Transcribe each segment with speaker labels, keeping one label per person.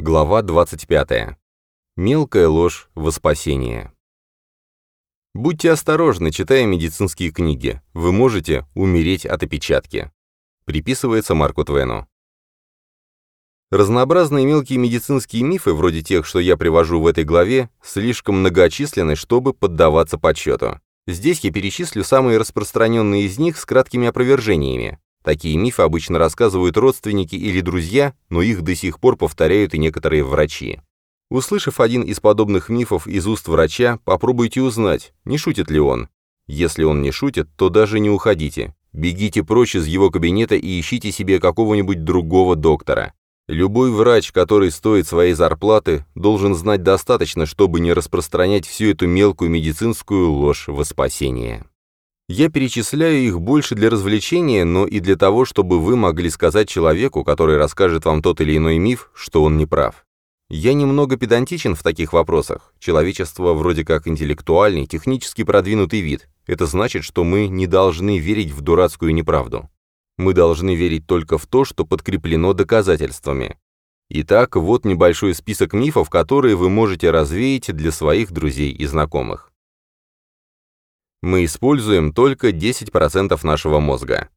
Speaker 1: Глава 25. Мелкая ложь во спасение. Будьте осторожны, читая медицинские книги. Вы можете умереть от опечатки. Приписывается Марку Твену. Разнообразные мелкие медицинские мифы, вроде тех, что я привожу в этой главе, слишком многочисленны, чтобы поддаваться подсчету. Здесь я перечислю самые распространенные из них с краткими опровержениями. Такие мифы обычно рассказывают родственники или друзья, но их до сих пор повторяют и некоторые врачи. Услышав один из подобных мифов из уст врача, попробуйте узнать, не шутит ли он. Если он не шутит, то даже не уходите. Бегите прочь из его кабинета и ищите себе какого-нибудь другого доктора. Любой врач, который стоит своей зарплаты, должен знать достаточно, чтобы не распространять всю эту мелкую медицинскую ложь во спасение. Я перечисляю их больше для развлечения, но и для того, чтобы вы могли сказать человеку, который расскажет вам тот или иной миф, что он не прав. Я немного педантичен в таких вопросах. Человечество вроде как интеллектуальный, технически продвинутый вид. Это значит, что мы не должны верить в дурацкую неправду. Мы должны верить только в то, что подкреплено доказательствами. Итак, вот небольшой список мифов, которые вы можете развеять для своих друзей и знакомых. Мы используем только 10% нашего мозга.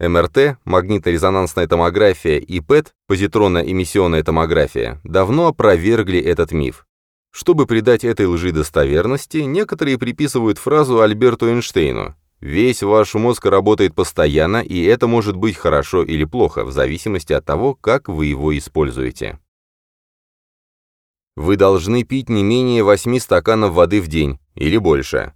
Speaker 1: МРТ, магниторезонансная томография и ПЭТ, позитронно-эмиссионная томография, давно опровергли этот миф. Чтобы придать этой лжи достоверности, некоторые приписывают фразу Альберту Эйнштейну Весь ваш мозг работает постоянно, и это может быть хорошо или плохо, в зависимости от того, как вы его используете. Вы должны пить не менее 8 стаканов воды в день, или больше.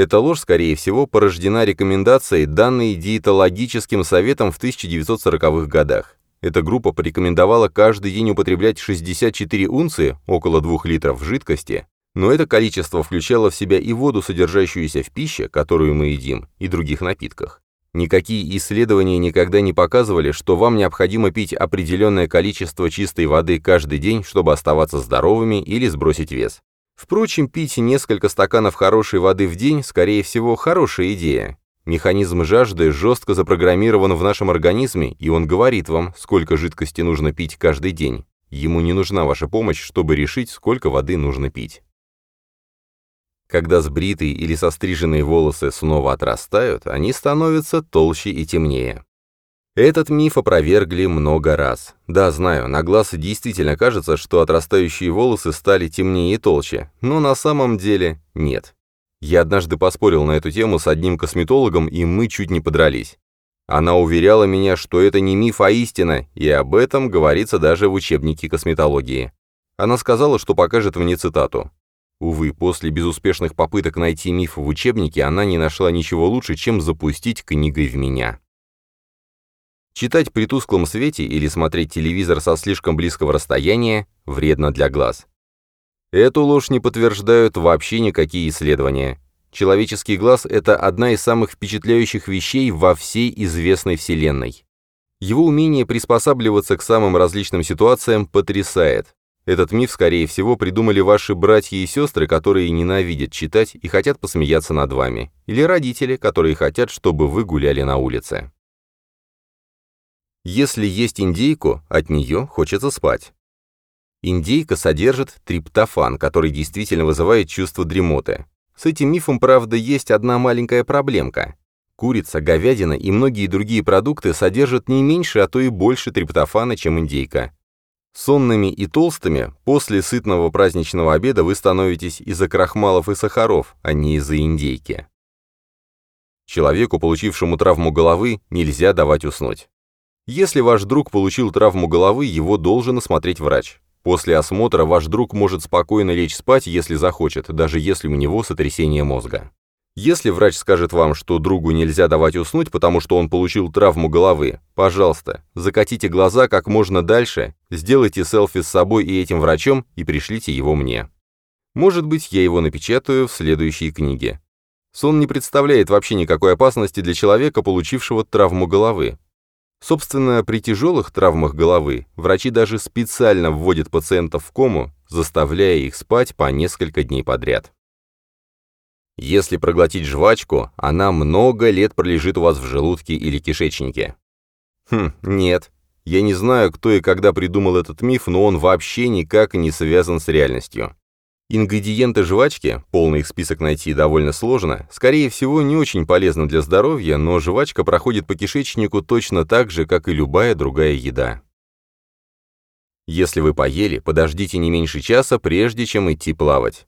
Speaker 1: Эта ложь, скорее всего, порождена рекомендацией, данной диетологическим советом в 1940-х годах. Эта группа порекомендовала каждый день употреблять 64 унции, около 2 литров жидкости, но это количество включало в себя и воду, содержащуюся в пище, которую мы едим, и других напитках. Никакие исследования никогда не показывали, что вам необходимо пить определенное количество чистой воды каждый день, чтобы оставаться здоровыми или сбросить вес. Впрочем, пить несколько стаканов хорошей воды в день, скорее всего, хорошая идея. Механизм жажды жестко запрограммирован в нашем организме, и он говорит вам, сколько жидкости нужно пить каждый день. Ему не нужна ваша помощь, чтобы решить, сколько воды нужно пить. Когда сбритые или состриженные волосы снова отрастают, они становятся толще и темнее. Этот миф опровергли много раз. Да, знаю, на глаз действительно кажется, что отрастающие волосы стали темнее и толще, но на самом деле нет. Я однажды поспорил на эту тему с одним косметологом, и мы чуть не подрались. Она уверяла меня, что это не миф, а истина, и об этом говорится даже в учебнике косметологии. Она сказала, что покажет мне цитату. Увы, после безуспешных попыток найти миф в учебнике, она не нашла ничего лучше, чем запустить книгой в меня. Читать при тусклом свете или смотреть телевизор со слишком близкого расстояния вредно для глаз. Эту ложь не подтверждают вообще никакие исследования. Человеческий глаз – это одна из самых впечатляющих вещей во всей известной Вселенной. Его умение приспосабливаться к самым различным ситуациям потрясает. Этот миф, скорее всего, придумали ваши братья и сестры, которые ненавидят читать и хотят посмеяться над вами, или родители, которые хотят, чтобы вы гуляли на улице. Если есть индейку, от нее хочется спать. Индейка содержит триптофан, который действительно вызывает чувство дремоты. С этим мифом, правда, есть одна маленькая проблемка. Курица, говядина и многие другие продукты содержат не меньше, а то и больше триптофана, чем индейка. Сонными и толстыми после сытного праздничного обеда вы становитесь из-за крахмалов и сахаров, а не из-за индейки. Человеку, получившему травму головы, нельзя давать уснуть. Если ваш друг получил травму головы, его должен осмотреть врач. После осмотра ваш друг может спокойно лечь спать, если захочет, даже если у него сотрясение мозга. Если врач скажет вам, что другу нельзя давать уснуть, потому что он получил травму головы, пожалуйста, закатите глаза как можно дальше, сделайте селфи с собой и этим врачом и пришлите его мне. Может быть, я его напечатаю в следующей книге. Сон не представляет вообще никакой опасности для человека, получившего травму головы. Собственно, при тяжелых травмах головы врачи даже специально вводят пациентов в кому, заставляя их спать по несколько дней подряд. Если проглотить жвачку, она много лет пролежит у вас в желудке или кишечнике. Хм, нет. Я не знаю, кто и когда придумал этот миф, но он вообще никак не связан с реальностью. Ингредиенты жвачки, полный их список найти довольно сложно, скорее всего, не очень полезны для здоровья, но жвачка проходит по кишечнику точно так же, как и любая другая еда. Если вы поели, подождите не меньше часа, прежде чем идти плавать.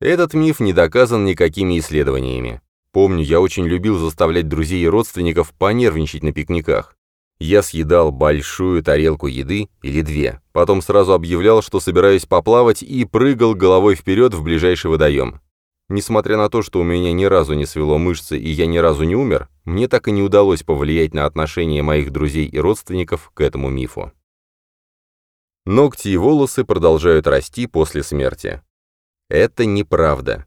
Speaker 1: Этот миф не доказан никакими исследованиями. Помню, я очень любил заставлять друзей и родственников понервничать на пикниках. Я съедал большую тарелку еды или две, потом сразу объявлял, что собираюсь поплавать и прыгал головой вперед в ближайший водоем. Несмотря на то, что у меня ни разу не свело мышцы и я ни разу не умер, мне так и не удалось повлиять на отношение моих друзей и родственников к этому мифу. Ногти и волосы продолжают расти после смерти. Это неправда.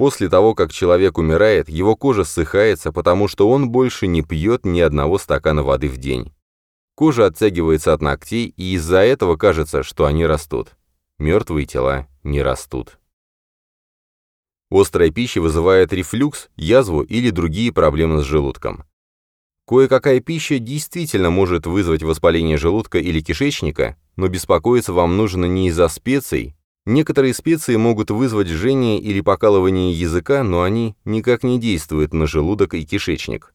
Speaker 1: После того, как человек умирает, его кожа ссыхается, потому что он больше не пьет ни одного стакана воды в день. Кожа оттягивается от ногтей, и из-за этого кажется, что они растут. Мертвые тела не растут. Острая пища вызывает рефлюкс, язву или другие проблемы с желудком. Кое-какая пища действительно может вызвать воспаление желудка или кишечника, но беспокоиться вам нужно не из-за специй, Некоторые специи могут вызвать жжение или покалывание языка, но они никак не действуют на желудок и кишечник.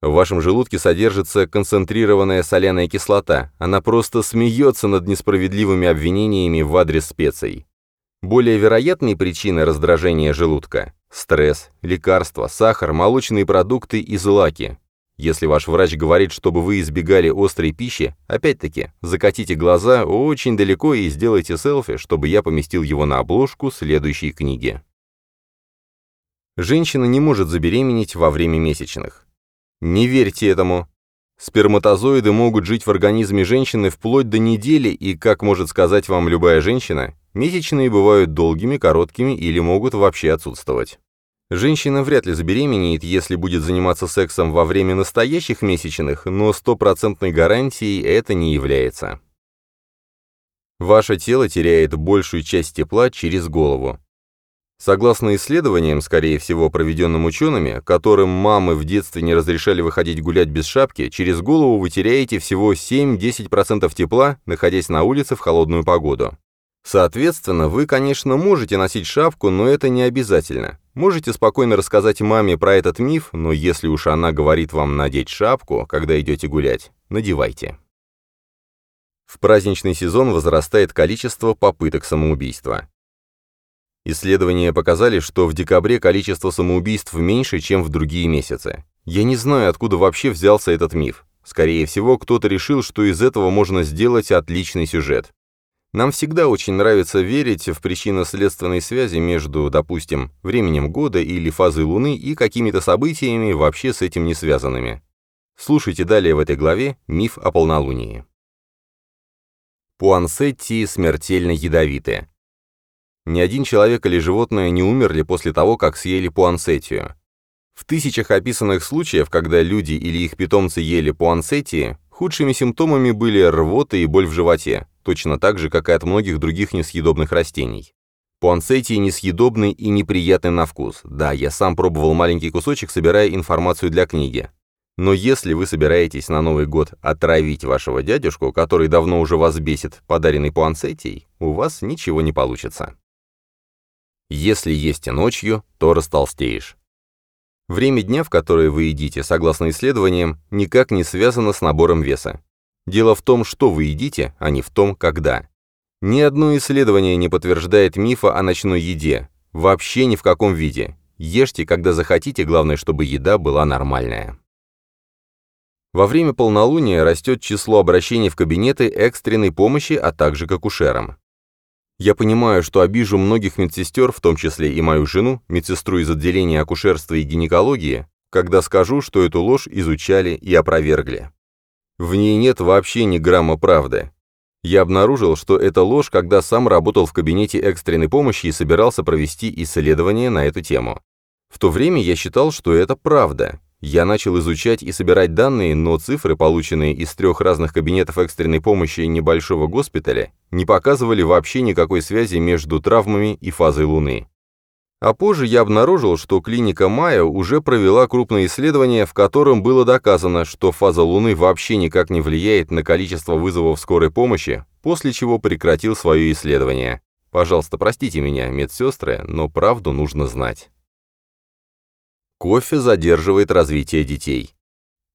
Speaker 1: В вашем желудке содержится концентрированная соляная кислота, она просто смеется над несправедливыми обвинениями в адрес специй. Более вероятные причины раздражения желудка – стресс, лекарства, сахар, молочные продукты и злаки, если ваш врач говорит, чтобы вы избегали острой пищи, опять-таки, закатите глаза очень далеко и сделайте селфи, чтобы я поместил его на обложку следующей книги. Женщина не может забеременеть во время месячных. Не верьте этому. Сперматозоиды могут жить в организме женщины вплоть до недели, и, как может сказать вам любая женщина, месячные бывают долгими, короткими или могут вообще отсутствовать. Женщина вряд ли забеременеет, если будет заниматься сексом во время настоящих месячных, но стопроцентной гарантией это не является. Ваше тело теряет большую часть тепла через голову. Согласно исследованиям, скорее всего, проведенным учеными, которым мамы в детстве не разрешали выходить гулять без шапки, через голову вы теряете всего 7-10% тепла, находясь на улице в холодную погоду. Соответственно, вы, конечно, можете носить шапку, но это не обязательно. Можете спокойно рассказать маме про этот миф, но если уж она говорит вам надеть шапку, когда идете гулять, надевайте. В праздничный сезон возрастает количество попыток самоубийства. Исследования показали, что в декабре количество самоубийств меньше, чем в другие месяцы. Я не знаю, откуда вообще взялся этот миф. Скорее всего, кто-то решил, что из этого можно сделать отличный сюжет. Нам всегда очень нравится верить в причинно-следственные связи между, допустим, временем года или фазой Луны и какими-то событиями, вообще с этим не связанными. Слушайте далее в этой главе «Миф о полнолунии». Пуансетти смертельно ядовиты. Ни один человек или животное не умерли после того, как съели пуансеттию. В тысячах описанных случаев, когда люди или их питомцы ели пуансеттии, худшими симптомами были рвота и боль в животе, точно так же, как и от многих других несъедобных растений. Пуансетии несъедобный и неприятный на вкус. Да, я сам пробовал маленький кусочек, собирая информацию для книги. Но если вы собираетесь на Новый год отравить вашего дядюшку, который давно уже вас бесит, подаренный пуансетией, у вас ничего не получится. Если есть ночью, то растолстеешь. Время дня, в которое вы едите, согласно исследованиям, никак не связано с набором веса. Дело в том, что вы едите, а не в том, когда. Ни одно исследование не подтверждает мифа о ночной еде. Вообще ни в каком виде. Ешьте, когда захотите, главное, чтобы еда была нормальная. Во время полнолуния растет число обращений в кабинеты экстренной помощи, а также к акушерам. Я понимаю, что обижу многих медсестер, в том числе и мою жену, медсестру из отделения акушерства и гинекологии, когда скажу, что эту ложь изучали и опровергли. В ней нет вообще ни грамма правды. Я обнаружил, что это ложь, когда сам работал в кабинете экстренной помощи и собирался провести исследование на эту тему. В то время я считал, что это правда. Я начал изучать и собирать данные, но цифры, полученные из трех разных кабинетов экстренной помощи небольшого госпиталя, не показывали вообще никакой связи между травмами и фазой Луны. А позже я обнаружил, что клиника Майо уже провела крупное исследование, в котором было доказано, что фаза Луны вообще никак не влияет на количество вызовов скорой помощи, после чего прекратил свое исследование. Пожалуйста, простите меня, медсестры, но правду нужно знать. Кофе задерживает развитие детей.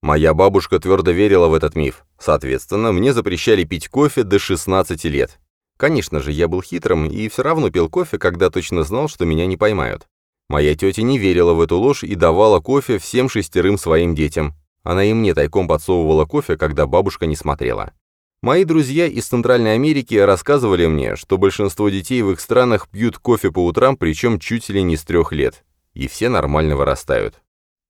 Speaker 1: Моя бабушка твердо верила в этот миф. Соответственно, мне запрещали пить кофе до 16 лет. Конечно же, я был хитрым и все равно пил кофе, когда точно знал, что меня не поймают. Моя тетя не верила в эту ложь и давала кофе всем шестерым своим детям. Она и мне тайком подсовывала кофе, когда бабушка не смотрела. Мои друзья из Центральной Америки рассказывали мне, что большинство детей в их странах пьют кофе по утрам, причем чуть ли не с трех лет. И все нормально вырастают.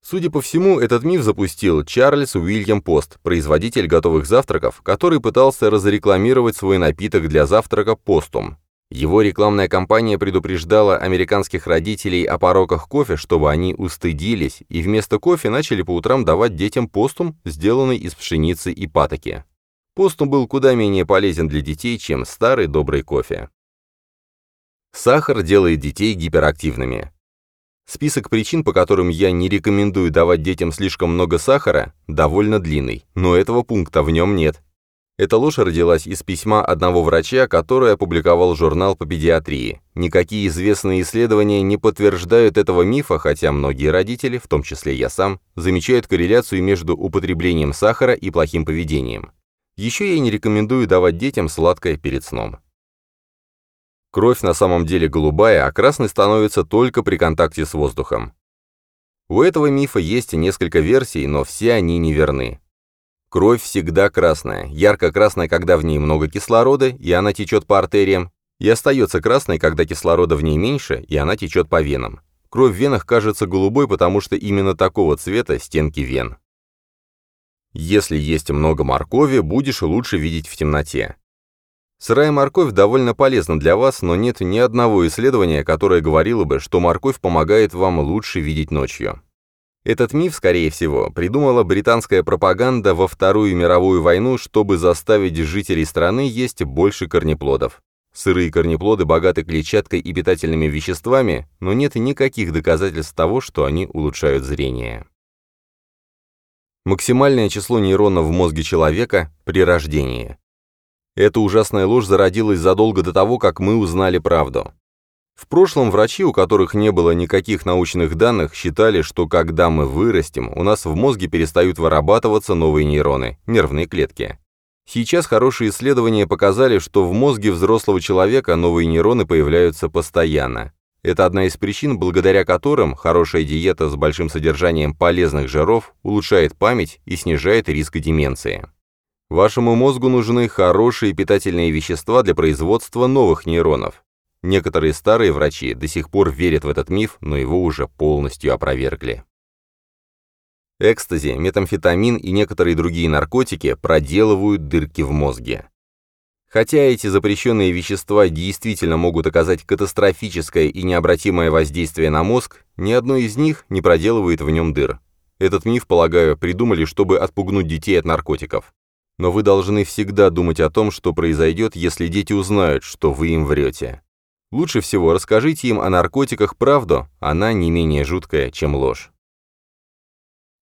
Speaker 1: Судя по всему, этот миф запустил Чарльз Уильям Пост, производитель готовых завтраков, который пытался разрекламировать свой напиток для завтрака постум. Его рекламная кампания предупреждала американских родителей о пороках кофе, чтобы они устыдились, и вместо кофе начали по утрам давать детям постум, сделанный из пшеницы и патоки. Постум был куда менее полезен для детей, чем старый добрый кофе. Сахар делает детей гиперактивными. Список причин, по которым я не рекомендую давать детям слишком много сахара, довольно длинный, но этого пункта в нем нет. Эта ложь родилась из письма одного врача, который опубликовал журнал по педиатрии. Никакие известные исследования не подтверждают этого мифа, хотя многие родители, в том числе я сам, замечают корреляцию между употреблением сахара и плохим поведением. Еще я не рекомендую давать детям сладкое перед сном. Кровь на самом деле голубая, а красной становится только при контакте с воздухом. У этого мифа есть несколько версий, но все они неверны. Кровь всегда красная, ярко-красная, когда в ней много кислорода, и она течет по артериям, и остается красной, когда кислорода в ней меньше, и она течет по венам. Кровь в венах кажется голубой, потому что именно такого цвета стенки вен. Если есть много моркови, будешь лучше видеть в темноте. Сырая морковь довольно полезна для вас, но нет ни одного исследования, которое говорило бы, что морковь помогает вам лучше видеть ночью. Этот миф, скорее всего, придумала британская пропаганда во Вторую мировую войну, чтобы заставить жителей страны есть больше корнеплодов. Сырые корнеплоды богаты клетчаткой и питательными веществами, но нет никаких доказательств того, что они улучшают зрение. Максимальное число нейронов в мозге человека при рождении. Эта ужасная ложь зародилась задолго до того, как мы узнали правду. В прошлом врачи, у которых не было никаких научных данных, считали, что когда мы вырастем, у нас в мозге перестают вырабатываться новые нейроны, нервные клетки. Сейчас хорошие исследования показали, что в мозге взрослого человека новые нейроны появляются постоянно. Это одна из причин, благодаря которым хорошая диета с большим содержанием полезных жиров улучшает память и снижает риск деменции. Вашему мозгу нужны хорошие питательные вещества для производства новых нейронов. Некоторые старые врачи до сих пор верят в этот миф, но его уже полностью опровергли. Экстази, метамфетамин и некоторые другие наркотики проделывают дырки в мозге. Хотя эти запрещенные вещества действительно могут оказать катастрофическое и необратимое воздействие на мозг, ни одно из них не проделывает в нем дыр. Этот миф, полагаю, придумали, чтобы отпугнуть детей от наркотиков но вы должны всегда думать о том, что произойдет, если дети узнают, что вы им врете. Лучше всего расскажите им о наркотиках правду, она не менее жуткая, чем ложь.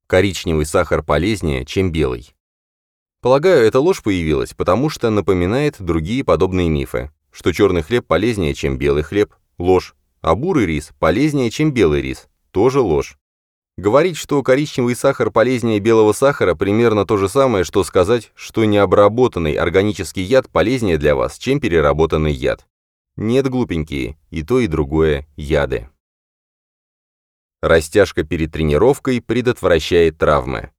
Speaker 1: Коричневый сахар полезнее, чем белый. Полагаю, эта ложь появилась, потому что напоминает другие подобные мифы, что черный хлеб полезнее, чем белый хлеб – ложь, а бурый рис полезнее, чем белый рис – тоже ложь. Говорить, что коричневый сахар полезнее белого сахара, примерно то же самое, что сказать, что необработанный органический яд полезнее для вас, чем переработанный яд. Нет, глупенькие, и то, и другое – яды. Растяжка перед тренировкой предотвращает травмы.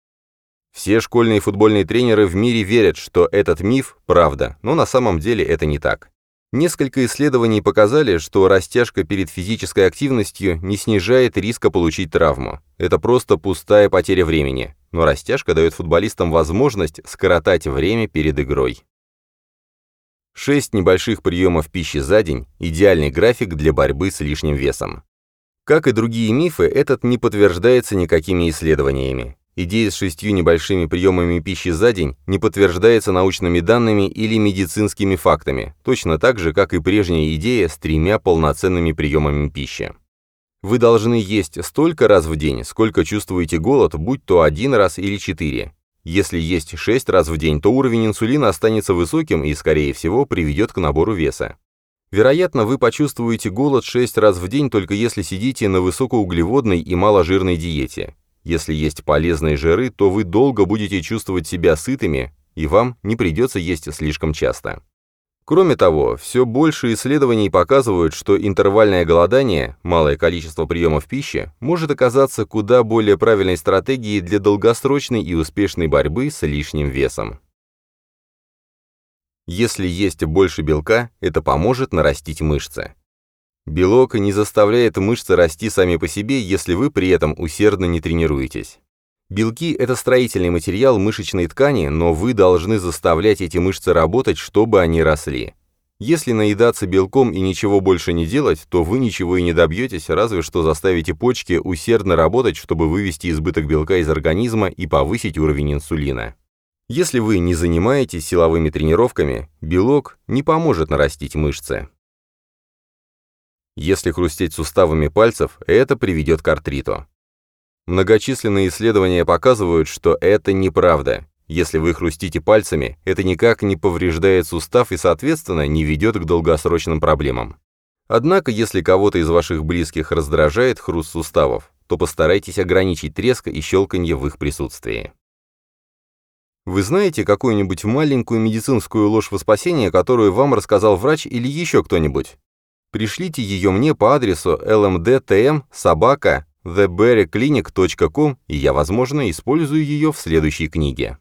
Speaker 1: Все школьные футбольные тренеры в мире верят, что этот миф – правда, но на самом деле это не так. Несколько исследований показали, что растяжка перед физической активностью не снижает риска получить травму. Это просто пустая потеря времени, но растяжка дает футболистам возможность скоротать время перед игрой. Шесть небольших приемов пищи за день – идеальный график для борьбы с лишним весом. Как и другие мифы, этот не подтверждается никакими исследованиями. Идея с шестью небольшими приемами пищи за день не подтверждается научными данными или медицинскими фактами, точно так же, как и прежняя идея с тремя полноценными приемами пищи. Вы должны есть столько раз в день, сколько чувствуете голод, будь то один раз или четыре. Если есть 6 раз в день, то уровень инсулина останется высоким и, скорее всего, приведет к набору веса. Вероятно, вы почувствуете голод 6 раз в день только если сидите на высокоуглеводной и маложирной диете. Если есть полезные жиры, то вы долго будете чувствовать себя сытыми, и вам не придется есть слишком часто. Кроме того, все больше исследований показывают, что интервальное голодание, малое количество приемов пищи, может оказаться куда более правильной стратегией для долгосрочной и успешной борьбы с лишним весом. Если есть больше белка, это поможет нарастить мышцы. Белок не заставляет мышцы расти сами по себе, если вы при этом усердно не тренируетесь. Белки – это строительный материал мышечной ткани, но вы должны заставлять эти мышцы работать, чтобы они росли. Если наедаться белком и ничего больше не делать, то вы ничего и не добьетесь, разве что заставите почки усердно работать, чтобы вывести избыток белка из организма и повысить уровень инсулина. Если вы не занимаетесь силовыми тренировками, белок не поможет нарастить мышцы. Если хрустеть суставами пальцев, это приведет к артриту. Многочисленные исследования показывают, что это неправда. Если вы хрустите пальцами, это никак не повреждает сустав и, соответственно, не ведет к долгосрочным проблемам. Однако, если кого-то из ваших близких раздражает хруст суставов, то постарайтесь ограничить треск и щелканье в их присутствии. Вы знаете какую-нибудь маленькую медицинскую ложь во спасение, которую вам рассказал врач или еще кто-нибудь? Пришлите ее мне по адресу lmdtm собака theberryclinic.com, и я, возможно, использую ее в следующей книге.